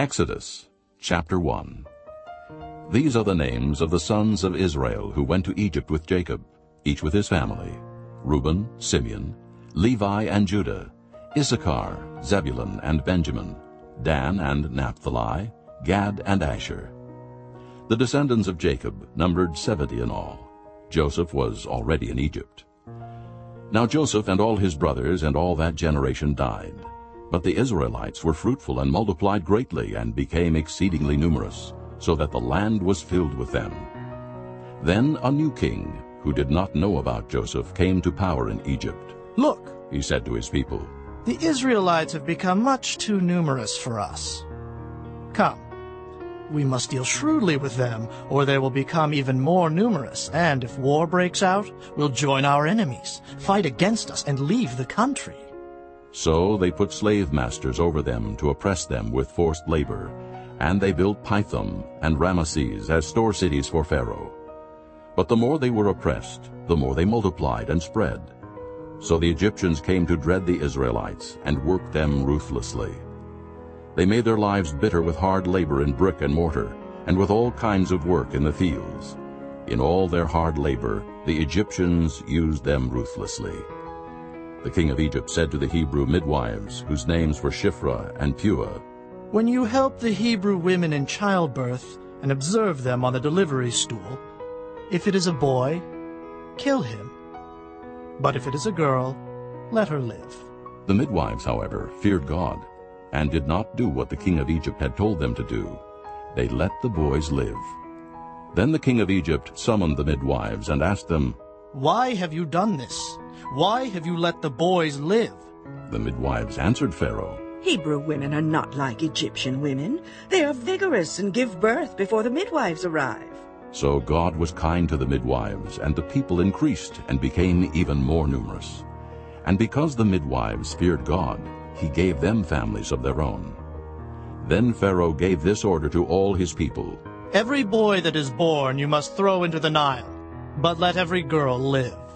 Exodus chapter 1 These are the names of the sons of Israel who went to Egypt with Jacob, each with his family, Reuben, Simeon, Levi and Judah, Issachar, Zebulun and Benjamin, Dan and Naphtali, Gad and Asher. The descendants of Jacob numbered seventy in all. Joseph was already in Egypt. Now Joseph and all his brothers and all that generation died. But the Israelites were fruitful and multiplied greatly and became exceedingly numerous, so that the land was filled with them. Then a new king, who did not know about Joseph, came to power in Egypt. Look, He said to his people, the Israelites have become much too numerous for us. Come, we must deal shrewdly with them, or they will become even more numerous, and if war breaks out, we'll join our enemies, fight against us, and leave the country. So they put slave masters over them to oppress them with forced labor, and they built Pithom and Ramesses as store cities for Pharaoh. But the more they were oppressed, the more they multiplied and spread. So the Egyptians came to dread the Israelites and worked them ruthlessly. They made their lives bitter with hard labor in brick and mortar, and with all kinds of work in the fields. In all their hard labor, the Egyptians used them ruthlessly. The king of Egypt said to the Hebrew midwives, whose names were Shiphrah and Puah, When you help the Hebrew women in childbirth and observe them on the delivery stool, if it is a boy, kill him. But if it is a girl, let her live. The midwives, however, feared God, and did not do what the king of Egypt had told them to do. They let the boys live. Then the king of Egypt summoned the midwives and asked them, Why have you done this? Why have you let the boys live? The midwives answered Pharaoh, Hebrew women are not like Egyptian women. They are vigorous and give birth before the midwives arrive. So God was kind to the midwives, and the people increased and became even more numerous. And because the midwives feared God, he gave them families of their own. Then Pharaoh gave this order to all his people, Every boy that is born you must throw into the Nile, but let every girl live.